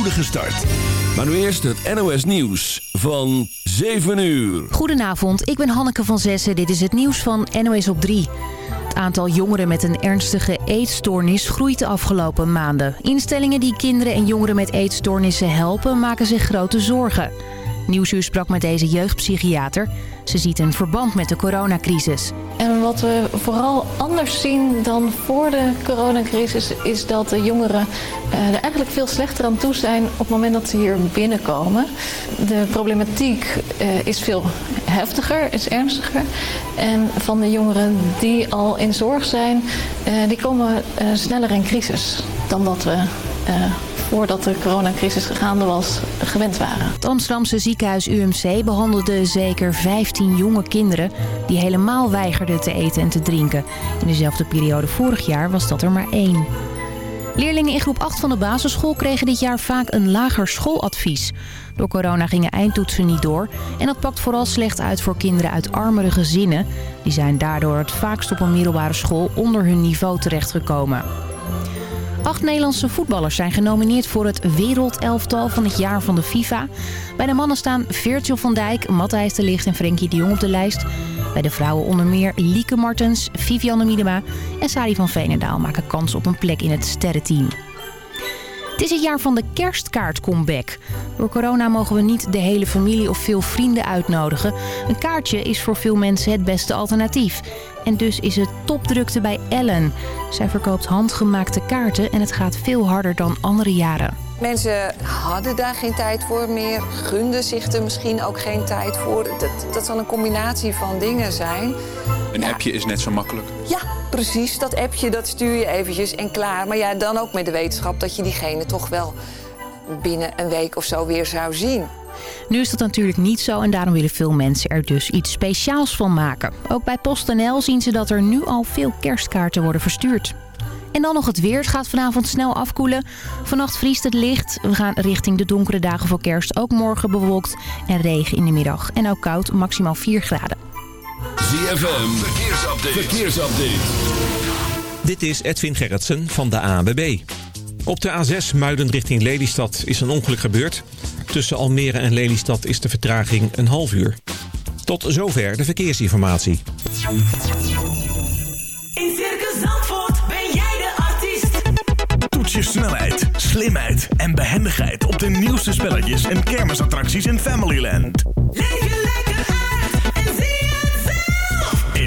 spoedige start. Maar nu eerst het NOS Nieuws van 7 uur. Goedenavond, ik ben Hanneke van Zessen. Dit is het nieuws van NOS op 3. Het aantal jongeren met een ernstige eetstoornis groeit de afgelopen maanden. Instellingen die kinderen en jongeren met eetstoornissen helpen maken zich grote zorgen. Nieuwsuur sprak met deze jeugdpsychiater. Ze ziet een verband met de coronacrisis. En wat we vooral anders zien dan voor de coronacrisis... is dat de jongeren eh, er eigenlijk veel slechter aan toe zijn... op het moment dat ze hier binnenkomen. De problematiek eh, is veel heftiger, is ernstiger. En van de jongeren die al in zorg zijn... Eh, die komen sneller in crisis dan dat we voordat de coronacrisis gaande was, gewend waren. Het Amsterdamse ziekenhuis UMC behandelde zeker 15 jonge kinderen... die helemaal weigerden te eten en te drinken. In dezelfde periode vorig jaar was dat er maar één. Leerlingen in groep 8 van de basisschool kregen dit jaar vaak een lager schooladvies. Door corona gingen eindtoetsen niet door. En dat pakt vooral slecht uit voor kinderen uit armere gezinnen. Die zijn daardoor het vaakst op een middelbare school onder hun niveau terechtgekomen. Acht Nederlandse voetballers zijn genomineerd voor het wereldelftal van het jaar van de FIFA. Bij de mannen staan Virgil van Dijk, Matthijs de Ligt en Frenkie de Jong op de lijst. Bij de vrouwen onder meer Lieke Martens, Vivianne Miedema en Sari van Veenendaal maken kans op een plek in het sterrenteam. Het is het jaar van de kerstkaart-comeback. Door corona mogen we niet de hele familie of veel vrienden uitnodigen. Een kaartje is voor veel mensen het beste alternatief. En dus is het topdrukte bij Ellen. Zij verkoopt handgemaakte kaarten en het gaat veel harder dan andere jaren. Mensen hadden daar geen tijd voor meer, gunden zich er misschien ook geen tijd voor. Dat, dat zal een combinatie van dingen zijn. Een appje is net zo makkelijk. Ja, precies. Dat appje dat stuur je eventjes en klaar. Maar ja, dan ook met de wetenschap dat je diegene toch wel binnen een week of zo weer zou zien. Nu is dat natuurlijk niet zo en daarom willen veel mensen er dus iets speciaals van maken. Ook bij PostNL zien ze dat er nu al veel kerstkaarten worden verstuurd. En dan nog het weer. Het gaat vanavond snel afkoelen. Vannacht vriest het licht. We gaan richting de donkere dagen voor kerst. Ook morgen bewolkt en regen in de middag. En ook koud, maximaal 4 graden. ZFM, verkeersupdate. verkeersupdate. Dit is Edwin Gerritsen van de ANWB. Op de A6 Muiden richting Lelystad is een ongeluk gebeurd. Tussen Almere en Lelystad is de vertraging een half uur. Tot zover de verkeersinformatie. In Circus Zandvoort ben jij de artiest. Toets je snelheid, slimheid en behendigheid op de nieuwste spelletjes en kermisattracties in Familyland. Leef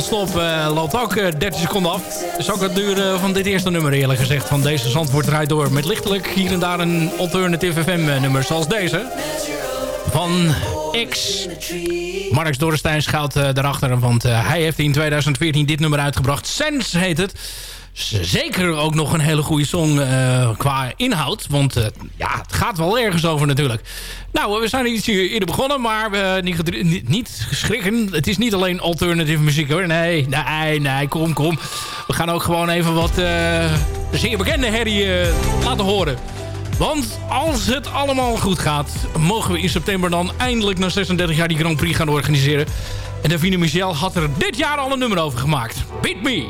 Non-Stop eh, loopt ook eh, 30 seconden af. Dat is ook het duur van dit eerste nummer eerlijk gezegd. Van deze Zandvoort draait door. Met lichtelijk hier en daar een alternative FM eh, nummer zoals deze. Van X. Marx Dorrestein schuilt eh, daarachter. Want eh, hij heeft in 2014 dit nummer uitgebracht. Sense heet het. Zeker ook nog een hele goede song eh, qua inhoud. Want ja, het gaat wel ergens over natuurlijk. Nou, we zijn iets eerder begonnen, maar niet, niet, niet geschrikken. Het is niet alleen alternative muziek hoor. Nee, nee, nee, kom, kom. We gaan ook gewoon even wat zeer bekende herrie laten horen. Want als het allemaal goed gaat... mogen we in september dan eindelijk na 36 jaar die Grand Prix gaan organiseren. En Davine Michel had er dit jaar al een nummer over gemaakt. Beat Me.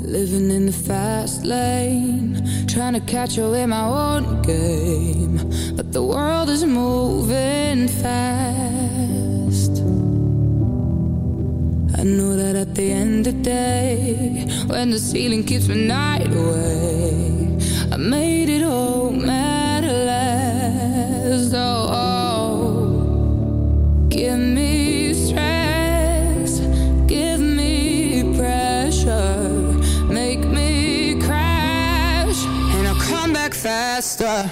Living in the fast lane, trying to catch up in my own game. But the world is moving fast. I know that at the end of the day, when the ceiling keeps my night away, I made it all matter less. Oh, give me stress, give me pressure, make me crash, and I'll come back faster.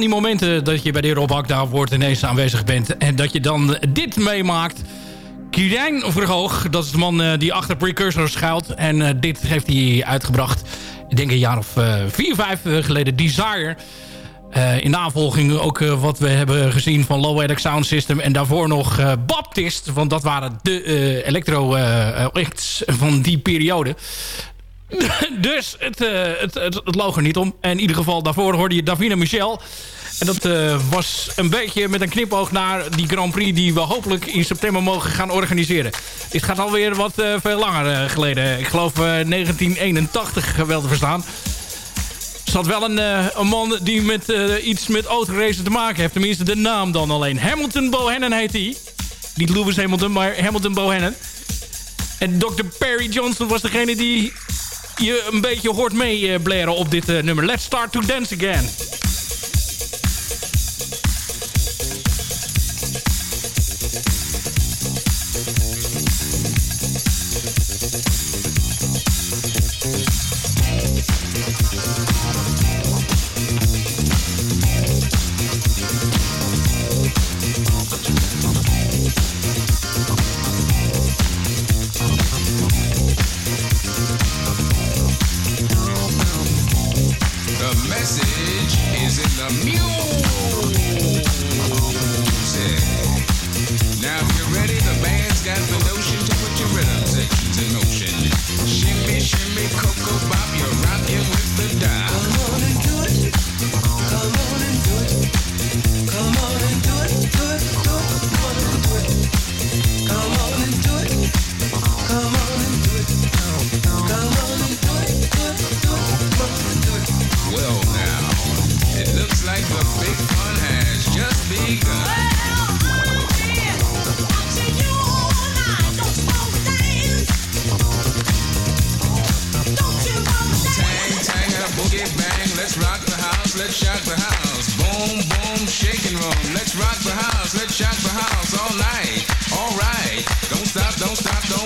Die momenten dat je bij de Rob Akda wordt ineens aanwezig bent. En dat je dan dit meemaakt. Kirijn Verhoog, dat is de man eh, die achter Precursor schuilt. En eh, dit heeft hij uitgebracht, ik denk een jaar of eh, vier, vijf geleden. Desire. Eh, in navolging ook wat we hebben gezien van Low Edic Sound System. En daarvoor nog Baptist. Want dat waren de electro acts van die periode. dus het, eh, het, het, loog er niet om. En in ieder geval daarvoor hoorde je Davina Michel. En dat eh, was een beetje met een knipoog naar die Grand Prix... die we hopelijk in september mogen gaan organiseren. Dit gaat alweer wat eh, veel langer geleden. Ik geloof eh, 1981 wel te verstaan. Er zat wel een, een man die met iets met autoracen te maken heeft. Tenminste de naam dan alleen. Hamilton Bohannon heet hij. Niet Lewis Hamilton, maar Hamilton Bohannon. En Dr. Perry Johnson was degene die je een beetje hoort mee blaren op dit eh, nummer. Let's start to dance again.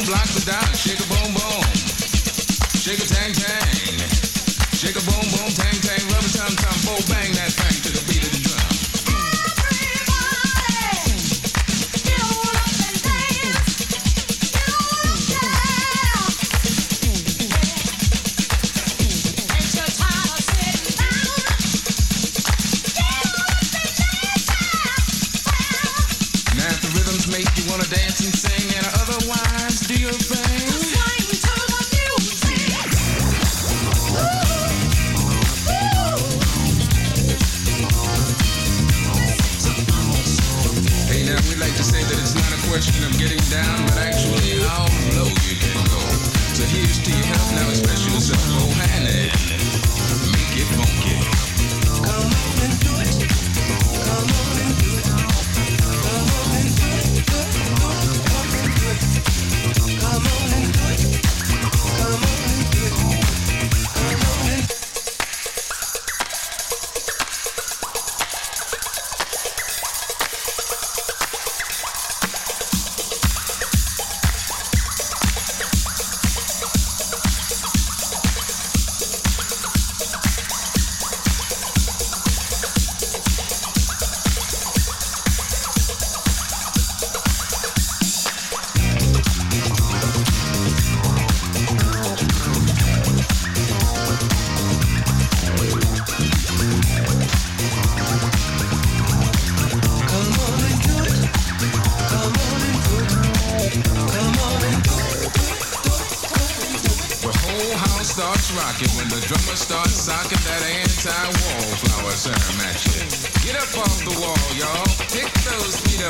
Block the dot. Shake a boom, boom,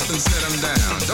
up and set them down. Don't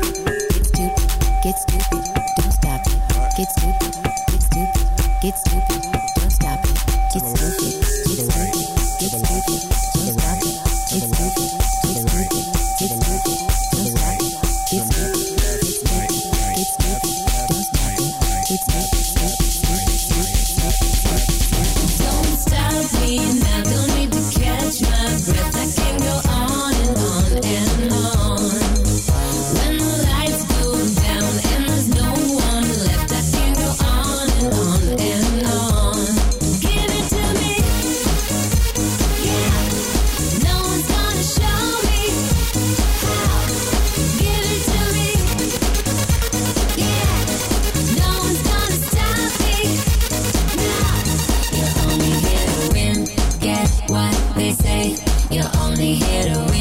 You're only here to win,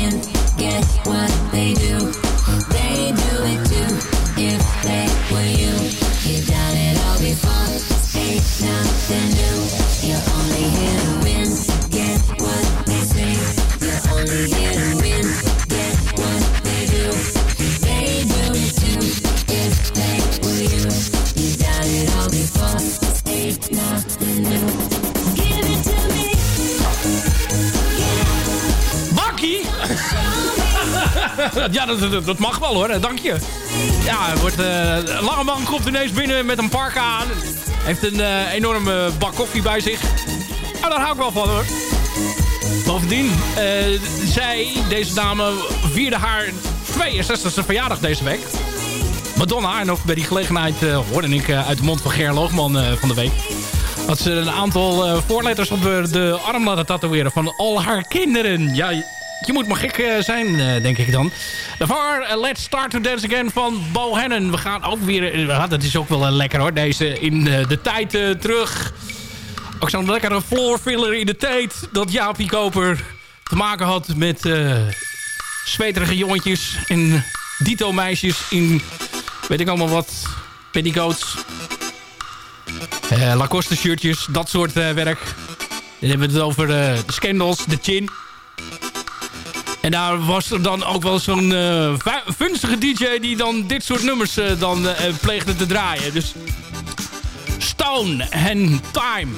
ja, dat, dat, mag wel hoor, dank je. Ja, wordt, eh, Langeman komt ineens binnen met een parka aan. Heeft een eh, enorme bak koffie bij zich. Nou, daar hou ik wel van hoor. Bovendien, eh, zij, deze dame, vierde haar 62e verjaardag deze week. Madonna, en ook bij die gelegenheid eh, hoorde ik eh, uit de mond van Ger Loogman eh, van de week... dat ze een aantal eh, voorletters op de, de arm laten tatoeëren van al haar kinderen. Ja, je, moet maar gek eh, zijn, eh, denk ik dan. Daarvoor eh, Let's Start to Dance Again van Bo Hennen. We gaan ook weer, dat is ook wel lekker hoor, deze in de tijd terug. Ook zo'n lekkere floorfiller in de tijd dat Jaapie Koper te maken had met zweterige jongetjes en dito meisjes in weet ik allemaal wat, petticoats, Lacoste shirtjes, dat soort werk. Dan hebben we het over de scandals, de chin. En daar was er dan ook wel zo'n eh, vu- vunzige DJ die dan dit soort nummers eh, dan eh, pleegde te draaien. Dus Stone en Time.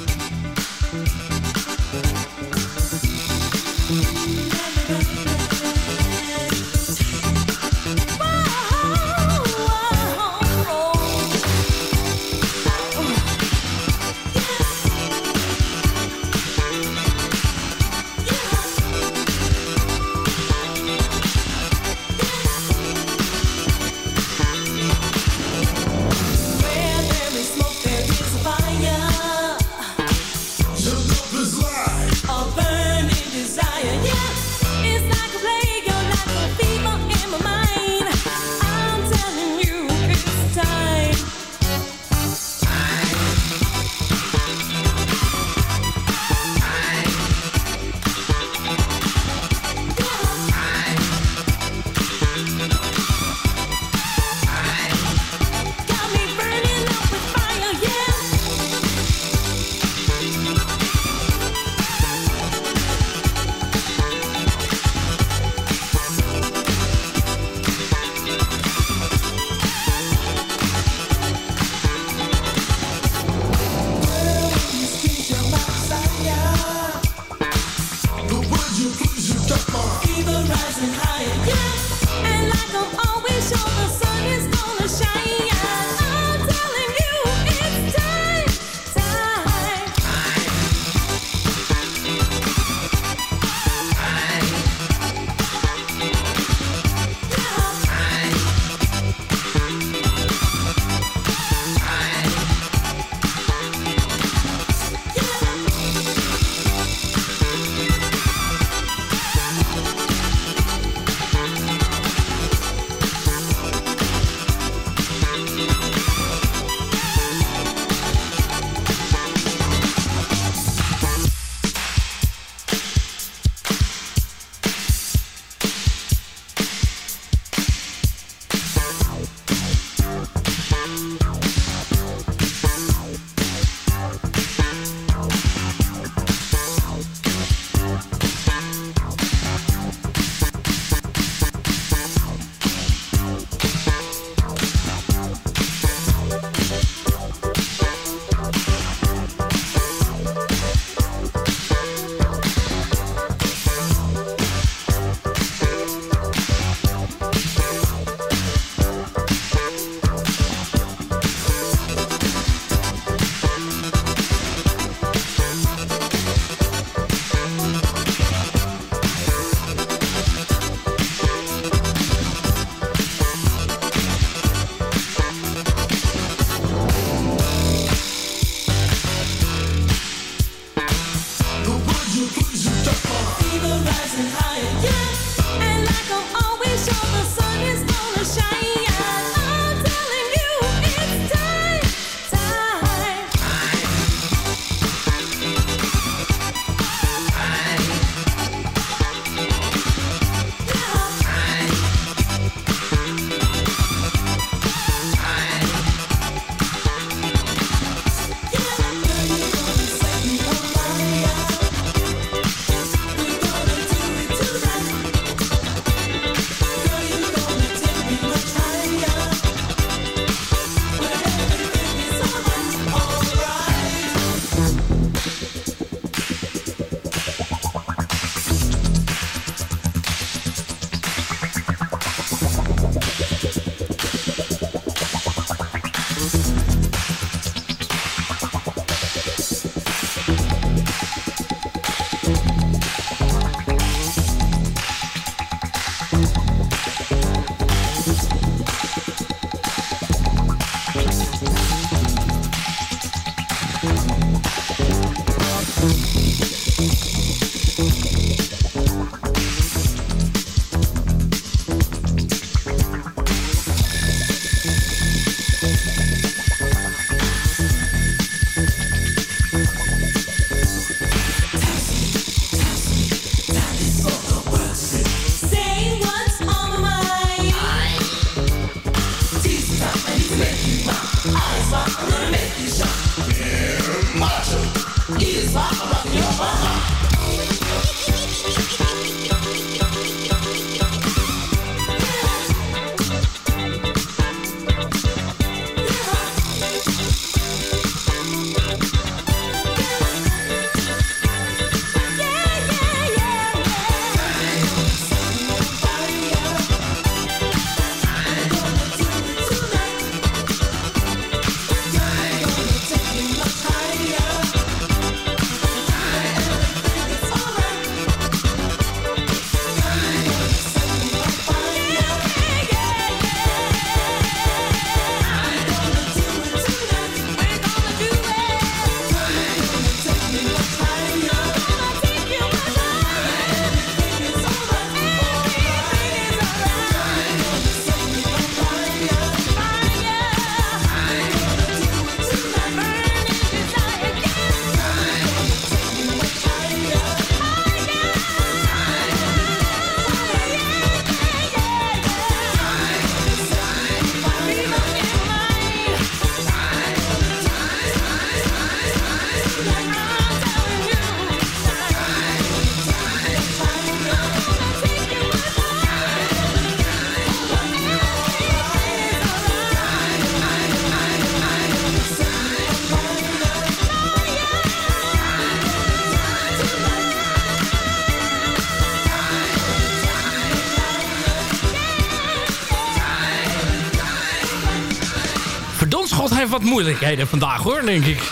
Moeilijkheden vandaag hoor, denk ik.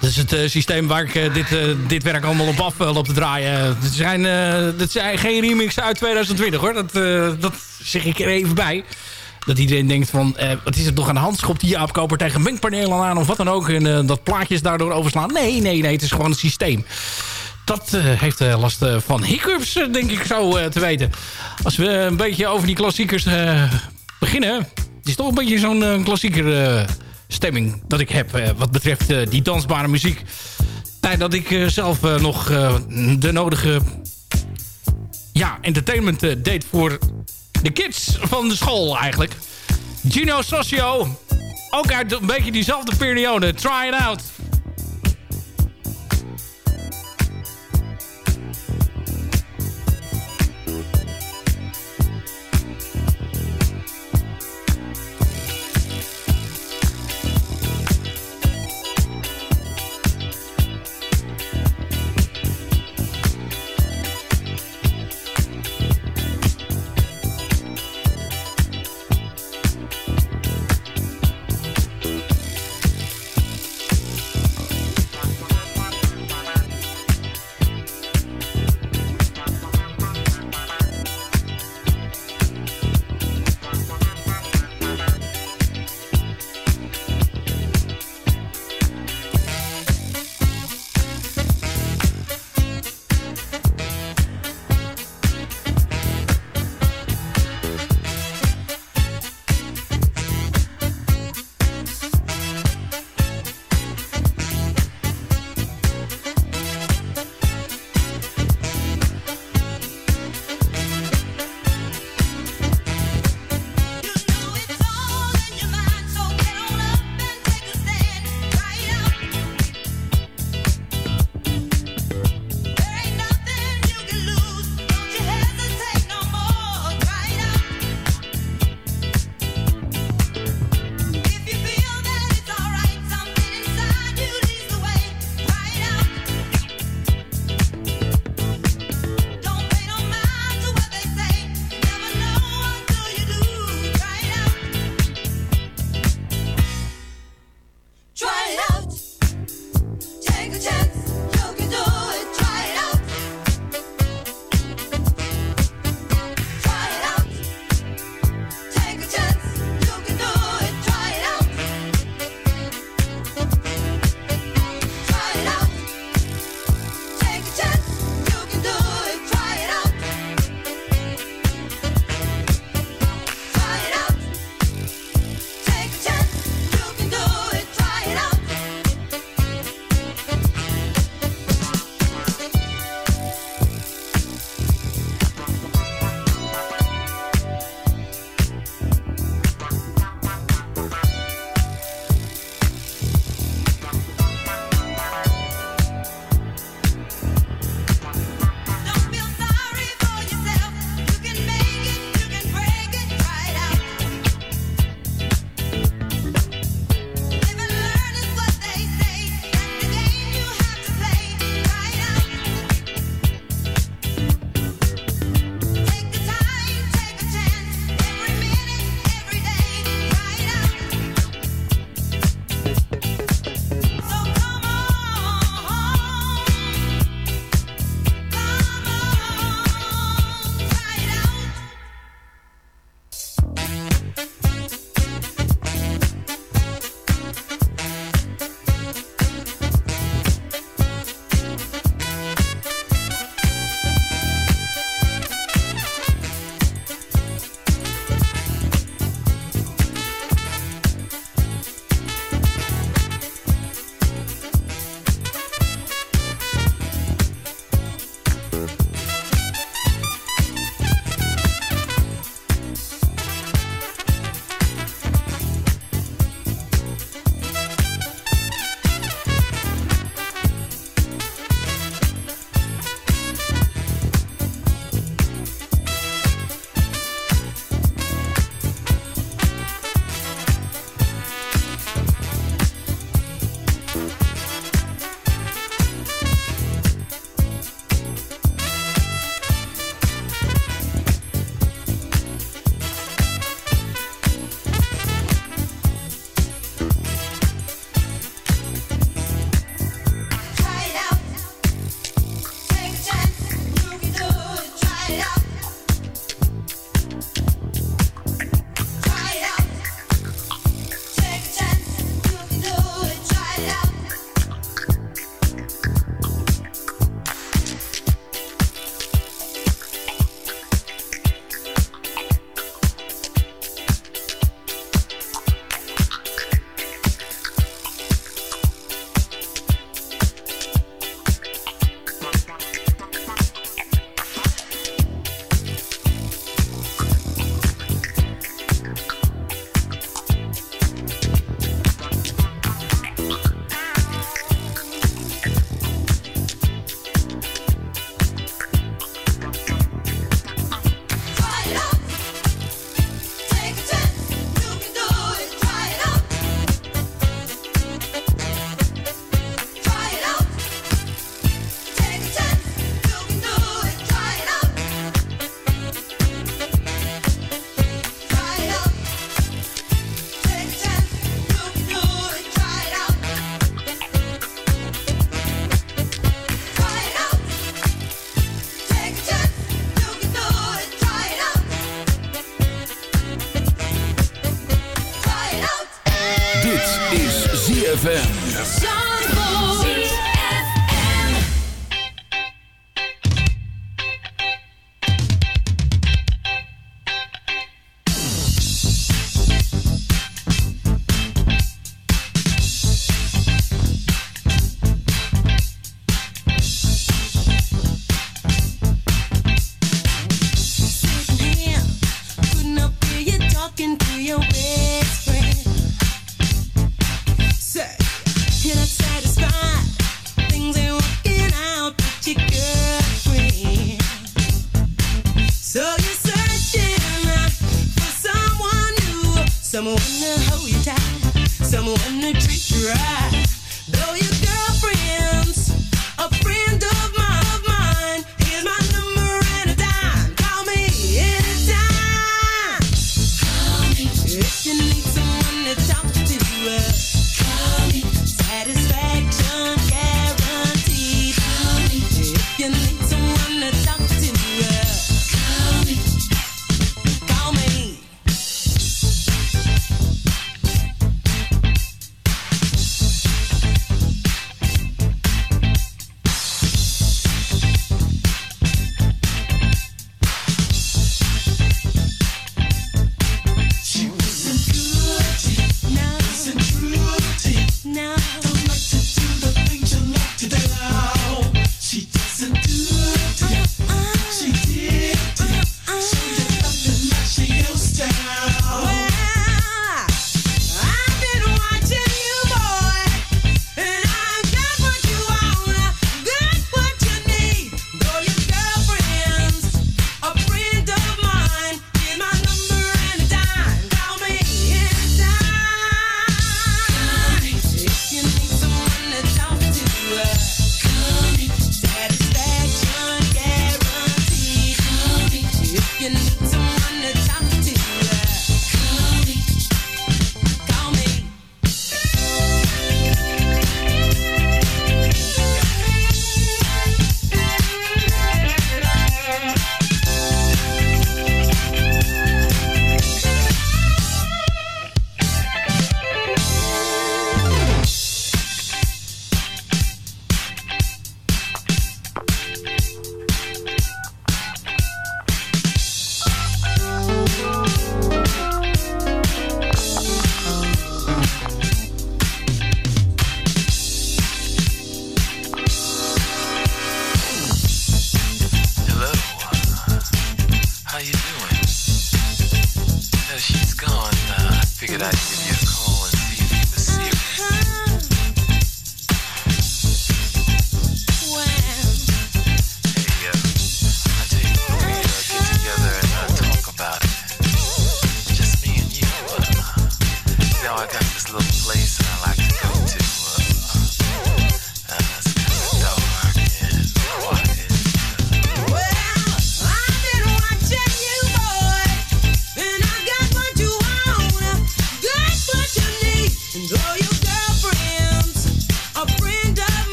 Dat is het eh, systeem waar ik eh, dit, eh, dit werk allemaal op af loop te draaien. Dit zijn, dit zijn geen remixen uit 2020 hoor. Dat, dat zeg ik er even bij. Dat iedereen denkt van, wat is het nog aan de hand? Schopt die Jaap tegen mengpanelen aan of wat dan ook. En dat plaatjes daardoor overslaan. Nee, nee, nee, het is gewoon het systeem. Dat heeft last van hiccups, denk ik zo te weten. Als we een beetje over die klassiekers beginnen. Het is toch een beetje zo'n klassieker stemming dat ik heb. eh, wat betreft eh, die dansbare muziek. Tijd dat ik eh, zelf nog de nodige ja, entertainment deed voor de kids van de school eigenlijk. Gino Socio. Ook uit een beetje diezelfde periode. Try it out.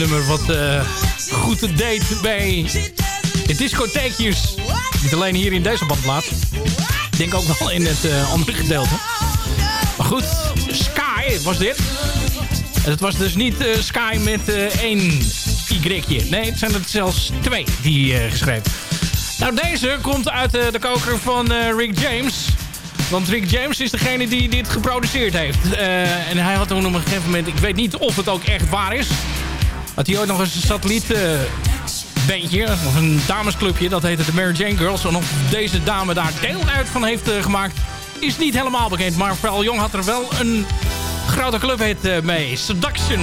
Nummer wat eh, goed deed bij de discotheekjes. Niet alleen hier in deze badplaats. Ik denk ook wel in het eh, andere gedeelte. Maar goed, Sky was dit. En het was dus niet eh, Sky met één Y. Nee, het zijn er zelfs twee die geschreven. Nou, deze komt uit de koker van Rick James. Want Rick James is degene die dit geproduceerd heeft. En hij had toen op een gegeven moment... Ik weet niet of het ook echt waar is. Had hij ooit nog eens een satelliet... eh, of een damesclubje, dat heette de Mary Jane Girls. En of deze dame daar deel uit van heeft eh, gemaakt, is niet helemaal bekend. Maar Val Jong had er wel een grote clubhit eh, mee. Seduction.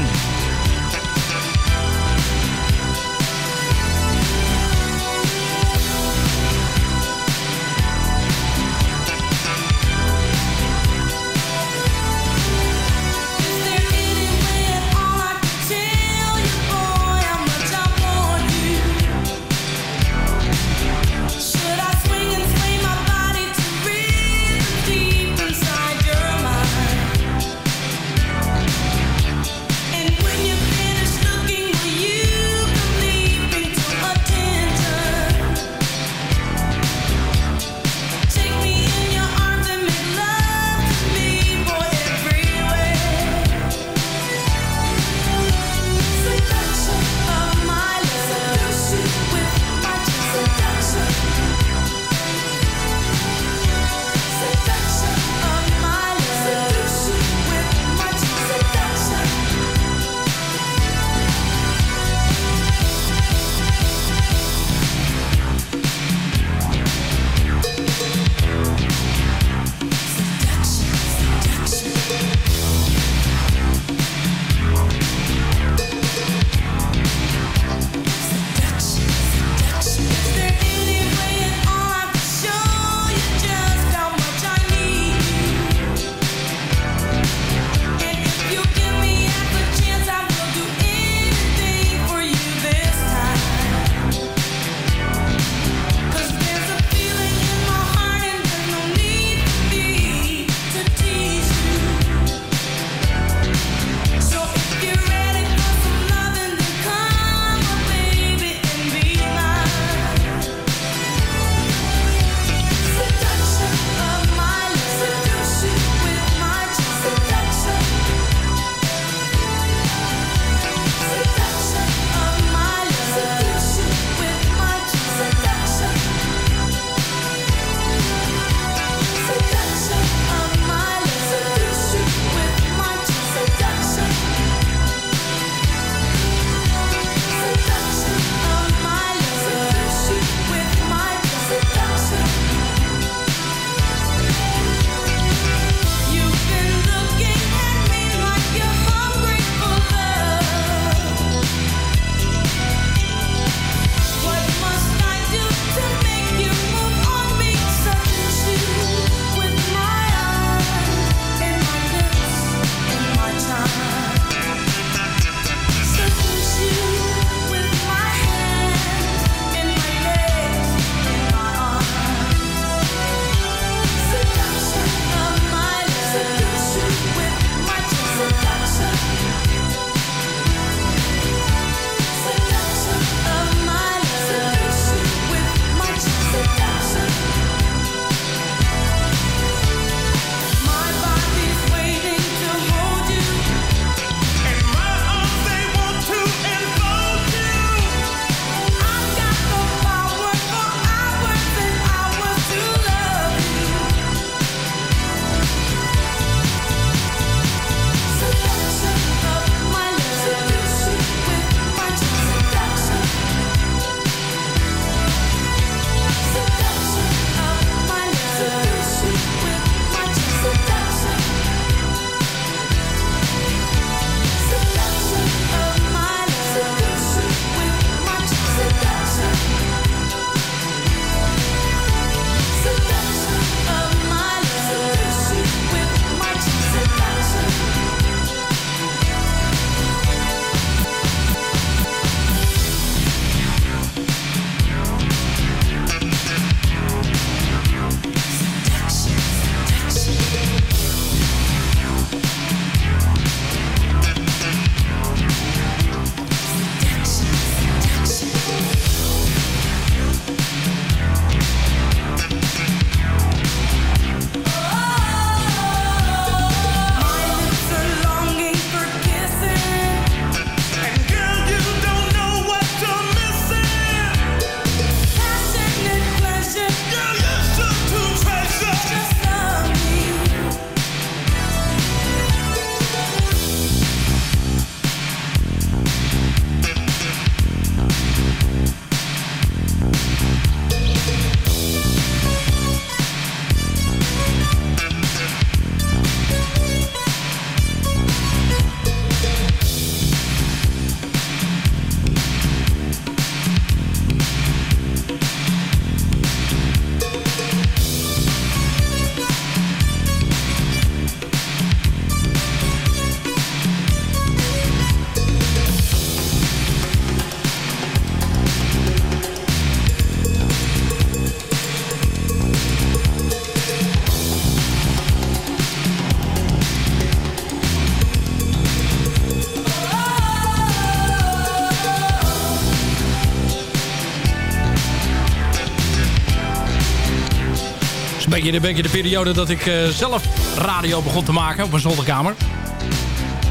Beetje, een beetje de periode dat ik eh, zelf radio begon te maken op mijn zolderkamer.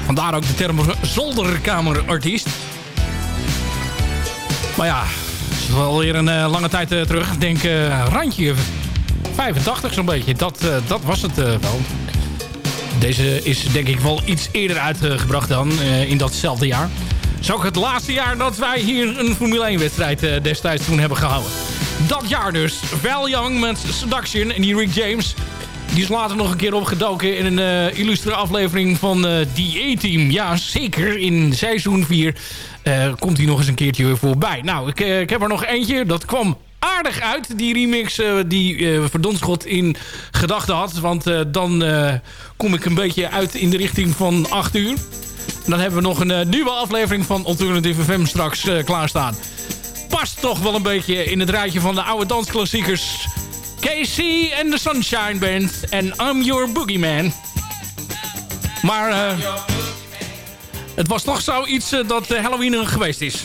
Vandaar ook de term zolderkamerartiest. Maar ja, het is wel weer een eh, lange tijd eh, terug. Ik denk randje 85 zo'n beetje. Dat, dat was het wel. Deze is denk ik wel iets eerder uitgebracht dan in datzelfde jaar. Het is ook het laatste jaar dat wij hier een Formule 1 wedstrijd destijds toen hebben gehouden. Dat jaar dus. Val Young met Seduction en die Rick James. Die is later nog een keer opgedoken in een eh, illustre aflevering van eh The A-Team. Ja, zeker. In seizoen 4 eh, komt hij nog eens een keertje weer voorbij. Nou, ik, ik heb er nog eentje. Dat kwam aardig uit, die remix die eh Verdonschot in gedachten had. Want dan kom ik een beetje uit in de richting van 8 uur. Dan hebben we nog een nieuwe aflevering van Alternative FM straks klaarstaan. Past toch wel een beetje in het rijtje van de oude dansklassiekers. KC en de Sunshine Band en I'm Your Boogeyman. Maar eh, het was toch zoiets eh, dat eh, Halloween er geweest is.